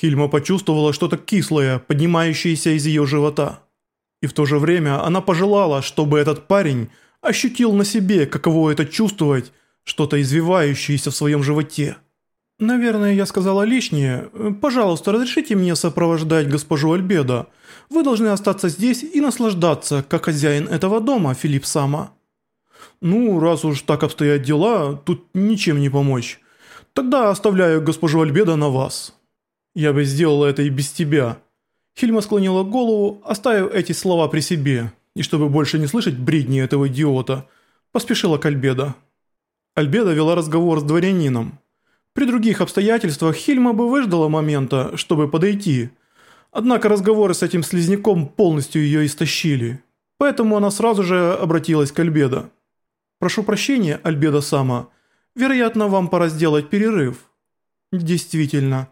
Хильма почувствовала что-то кислое, поднимающееся из ее живота. И в то же время она пожелала, чтобы этот парень ощутил на себе, каково это чувствовать, что-то извивающееся в своем животе. «Наверное, я сказала лишнее. Пожалуйста, разрешите мне сопровождать госпожу Альбедо. Вы должны остаться здесь и наслаждаться, как хозяин этого дома, Филипп Сама». «Ну, раз уж так обстоят дела, тут ничем не помочь. Тогда оставляю госпожу Альбедо на вас». «Я бы сделала это и без тебя». Хильма склонила голову, оставив эти слова при себе, и чтобы больше не слышать бредни этого идиота, поспешила к Альбедо. Альбедо вела разговор с дворянином. При других обстоятельствах Хильма бы выждала момента, чтобы подойти. Однако разговоры с этим слизняком полностью ее истощили. Поэтому она сразу же обратилась к Альбедо. «Прошу прощения, Альбедо Сама. Вероятно, вам пора сделать перерыв». «Действительно.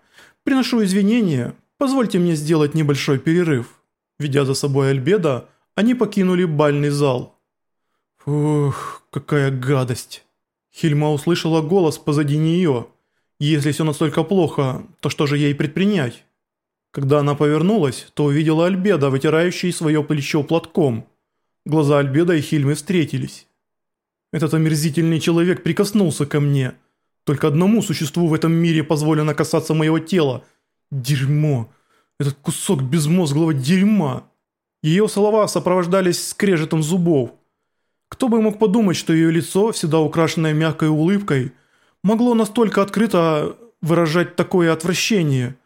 Приношу извинения. Позвольте мне сделать небольшой перерыв». Ведя за собой Альбедо, они покинули бальный зал. «Ух, какая гадость!» Хильма услышала голос позади нее. Если все настолько плохо, то что же ей предпринять? Когда она повернулась, то увидела Альбеда, вытирающий свое плечо платком. Глаза Альбеда и Хильмы встретились. Этот омерзительный человек прикоснулся ко мне. Только одному существу в этом мире позволено касаться моего тела. Дерьмо. Этот кусок безмозглого дерьма. Ее слова сопровождались скрежетом зубов. Кто бы мог подумать, что ее лицо, всегда украшенное мягкой улыбкой – могло настолько открыто выражать такое отвращение.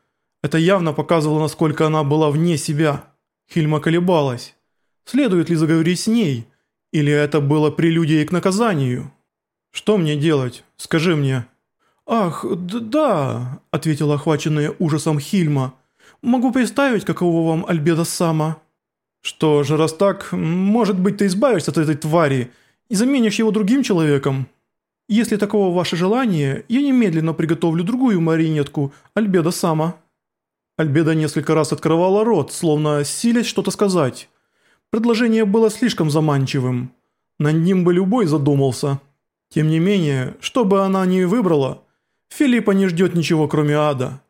Это явно показывало, насколько она была вне себя. Хильма колебалась. Следует ли заговорить с ней? Или это было прелюдией к наказанию? «Что мне делать? Скажи мне». «Ах, да», – ответила охваченная ужасом Хильма. «Могу представить, каково вам Альбеда Сама». «Что же, раз так, может быть, ты избавишься от этой твари и заменишь его другим человеком?» Если таково ваше желание, я немедленно приготовлю другую маринетку, Альбеда сама». Альбеда несколько раз открывала рот, словно силясь что-то сказать. Предложение было слишком заманчивым. Над ним бы любой задумался. Тем не менее, что бы она ни выбрала, Филиппа не ждет ничего кроме ада.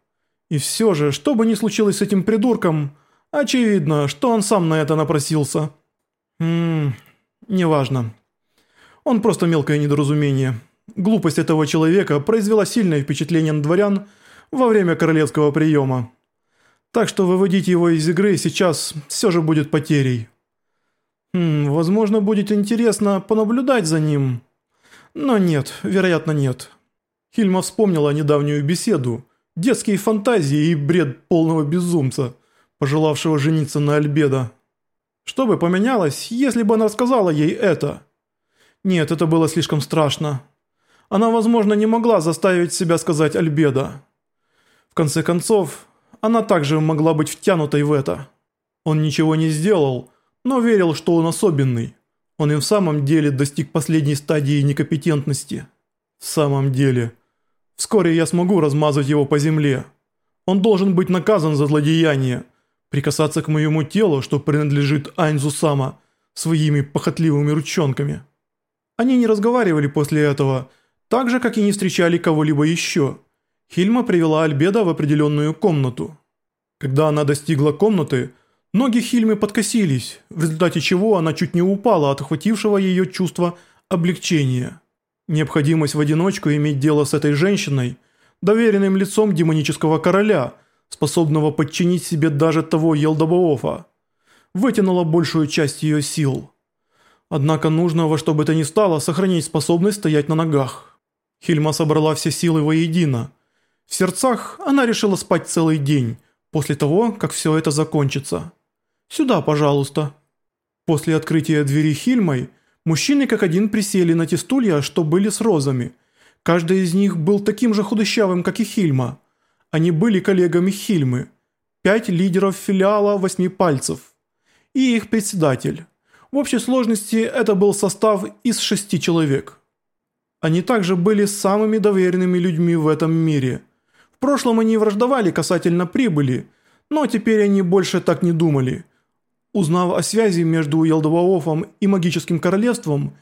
И все же, что бы ни случилось с этим придурком, очевидно, что он сам на это напросился. Ммм, неважно. Он просто мелкое недоразумение. Глупость этого человека произвела сильное впечатление на дворян во время королевского приема. Так что выводить его из игры сейчас все же будет потерей. Хм, возможно, будет интересно понаблюдать за ним. Но нет, вероятно нет. Хильма вспомнила недавнюю беседу, детские фантазии и бред полного безумца, пожелавшего жениться на Альбедо. Что бы поменялось, если бы она рассказала ей это? Нет, это было слишком страшно. Она, возможно, не могла заставить себя сказать Альбедо. В конце концов, она также могла быть втянутой в это. Он ничего не сделал, но верил, что он особенный. Он и в самом деле достиг последней стадии некомпетентности. В самом деле. Вскоре я смогу размазать его по земле. Он должен быть наказан за злодеяние. Прикасаться к моему телу, что принадлежит Айнзу Сама, своими похотливыми ручонками. Они не разговаривали после этого, так же, как и не встречали кого-либо еще. Хильма привела Альбеда в определенную комнату. Когда она достигла комнаты, ноги Хильмы подкосились, в результате чего она чуть не упала от охватившего ее чувства облегчения. Необходимость в одиночку иметь дело с этой женщиной, доверенным лицом демонического короля, способного подчинить себе даже того Елдобоофа, вытянула большую часть ее сил. Однако нужно во что бы то ни стало сохранить способность стоять на ногах. Хильма собрала все силы воедино. В сердцах она решила спать целый день, после того, как все это закончится. «Сюда, пожалуйста». После открытия двери Хильмой, мужчины как один присели на те стулья, что были с розами. Каждый из них был таким же худощавым, как и Хильма. Они были коллегами Хильмы. Пять лидеров филиала восьми пальцев. И их председатель. В общей сложности это был состав из шести человек. Они также были самыми доверенными людьми в этом мире. В прошлом они враждовали касательно прибыли, но теперь они больше так не думали. Узнав о связи между Елдоваофом и Магическим Королевством,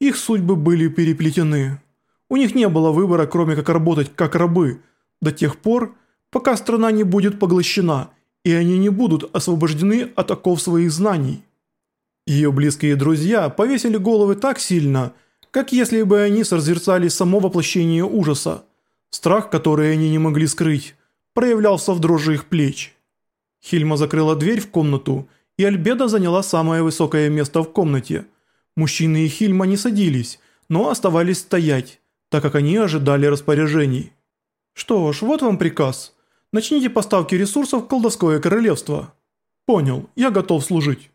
их судьбы были переплетены. У них не было выбора, кроме как работать как рабы, до тех пор, пока страна не будет поглощена, и они не будут освобождены от оков своих знаний. Ее близкие друзья повесили головы так сильно, как если бы они созерцали само воплощение ужаса. Страх, который они не могли скрыть, проявлялся в дрожи их плеч. Хильма закрыла дверь в комнату, и Альбеда заняла самое высокое место в комнате. Мужчины и Хильма не садились, но оставались стоять, так как они ожидали распоряжений. «Что ж, вот вам приказ. Начните поставки ресурсов в колдовское королевство». «Понял, я готов служить».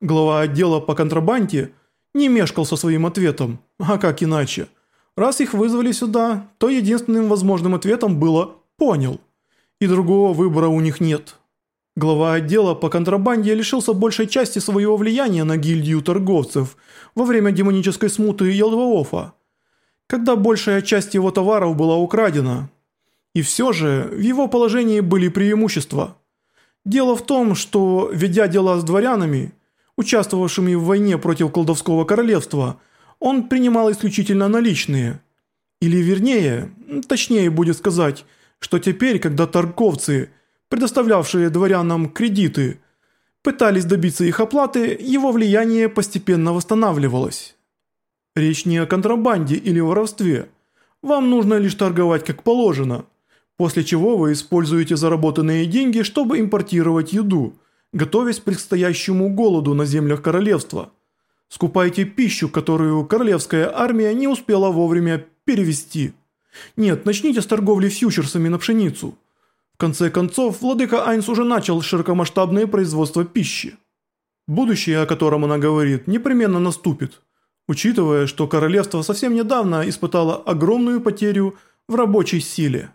Глава отдела по контрабанде не мешкал со своим ответом, а как иначе? Раз их вызвали сюда, то единственным возможным ответом было «понял», и другого выбора у них нет. Глава отдела по контрабанде лишился большей части своего влияния на гильдию торговцев во время демонической смуты Елдваофа, когда большая часть его товаров была украдена. И все же в его положении были преимущества. Дело в том, что, ведя дела с дворянами, участвовавшими в войне против колдовского королевства, он принимал исключительно наличные. Или вернее, точнее будет сказать, что теперь, когда торговцы – предоставлявшие дворянам кредиты, пытались добиться их оплаты, его влияние постепенно восстанавливалось. Речь не о контрабанде или воровстве. Вам нужно лишь торговать как положено, после чего вы используете заработанные деньги, чтобы импортировать еду, готовясь к предстоящему голоду на землях королевства. Скупайте пищу, которую королевская армия не успела вовремя перевести. Нет, начните с торговли фьючерсами на пшеницу – конце концов, владыка Айнс уже начал широкомасштабное производство пищи. Будущее, о котором она говорит, непременно наступит, учитывая, что королевство совсем недавно испытало огромную потерю в рабочей силе.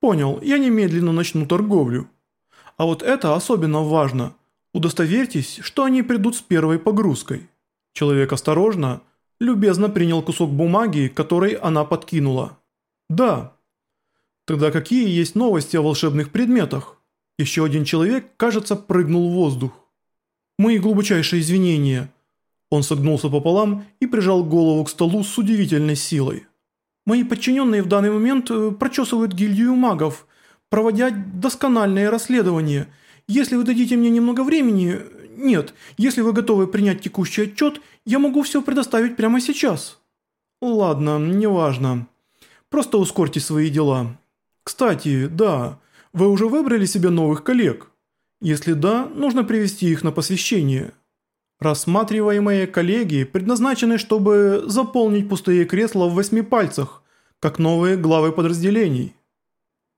Понял, я немедленно начну торговлю. А вот это особенно важно. Удостоверьтесь, что они придут с первой погрузкой. Человек осторожно, любезно принял кусок бумаги, который она подкинула. Да, Тогда какие есть новости о волшебных предметах? Еще один человек, кажется, прыгнул в воздух. Мои глубочайшие извинения. Он согнулся пополам и прижал голову к столу с удивительной силой. Мои подчиненные в данный момент э, прочесывают гильдию магов, проводя доскональное расследование. Если вы дадите мне немного времени... Нет, если вы готовы принять текущий отчет, я могу все предоставить прямо сейчас. Ладно, неважно. Просто ускорьте свои дела. Кстати, да, вы уже выбрали себе новых коллег? Если да, нужно привести их на посвящение. Рассматриваемые коллеги предназначены, чтобы заполнить пустые кресла в восьми пальцах, как новые главы подразделений.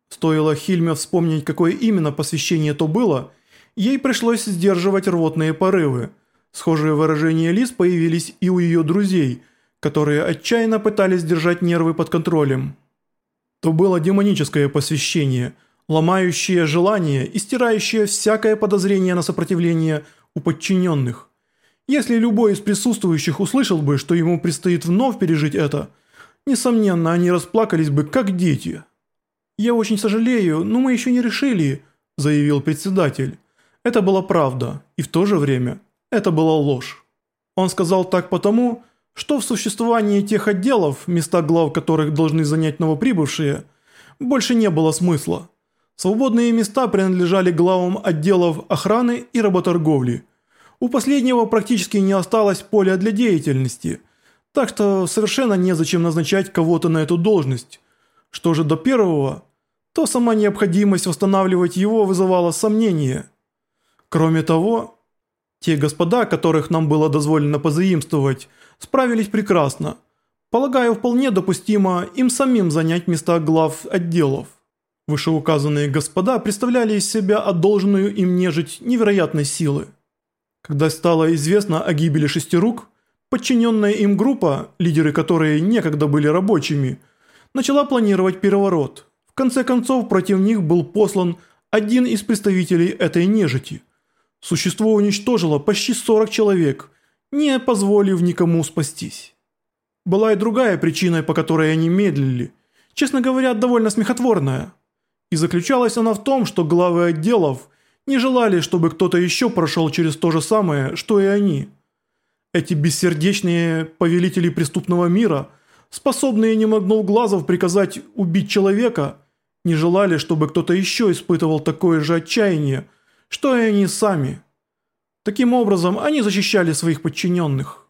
Стоило Хильме вспомнить, какое именно посвящение то было, ей пришлось сдерживать рвотные порывы. Схожие выражения лиц появились и у ее друзей, которые отчаянно пытались держать нервы под контролем то было демоническое посвящение, ломающее желание и стирающее всякое подозрение на сопротивление у подчиненных. Если любой из присутствующих услышал бы, что ему предстоит вновь пережить это, несомненно, они расплакались бы как дети. «Я очень сожалею, но мы еще не решили», – заявил председатель. Это была правда, и в то же время это была ложь. Он сказал так потому, что в существовании тех отделов, места глав которых должны занять новоприбывшие, больше не было смысла. Свободные места принадлежали главам отделов охраны и работорговли. У последнего практически не осталось поля для деятельности, так что совершенно незачем назначать кого-то на эту должность. Что же до первого, то сама необходимость восстанавливать его вызывала сомнения. Кроме того, те господа, которых нам было дозволено позаимствовать – справились прекрасно. Полагаю, вполне допустимо им самим занять места глав отделов. Вышеуказанные господа представляли из себя одолженную им нежить невероятной силы. Когда стало известно о гибели шестерук, подчиненная им группа, лидеры которой некогда были рабочими, начала планировать переворот. В конце концов, против них был послан один из представителей этой нежити. Существо уничтожило почти 40 человек – не позволив никому спастись. Была и другая причина, по которой они медлили, честно говоря, довольно смехотворная. И заключалась она в том, что главы отделов не желали, чтобы кто-то еще прошел через то же самое, что и они. Эти бессердечные повелители преступного мира, способные не моргнув глазов приказать убить человека, не желали, чтобы кто-то еще испытывал такое же отчаяние, что и они сами. Таким образом, они защищали своих подчиненных.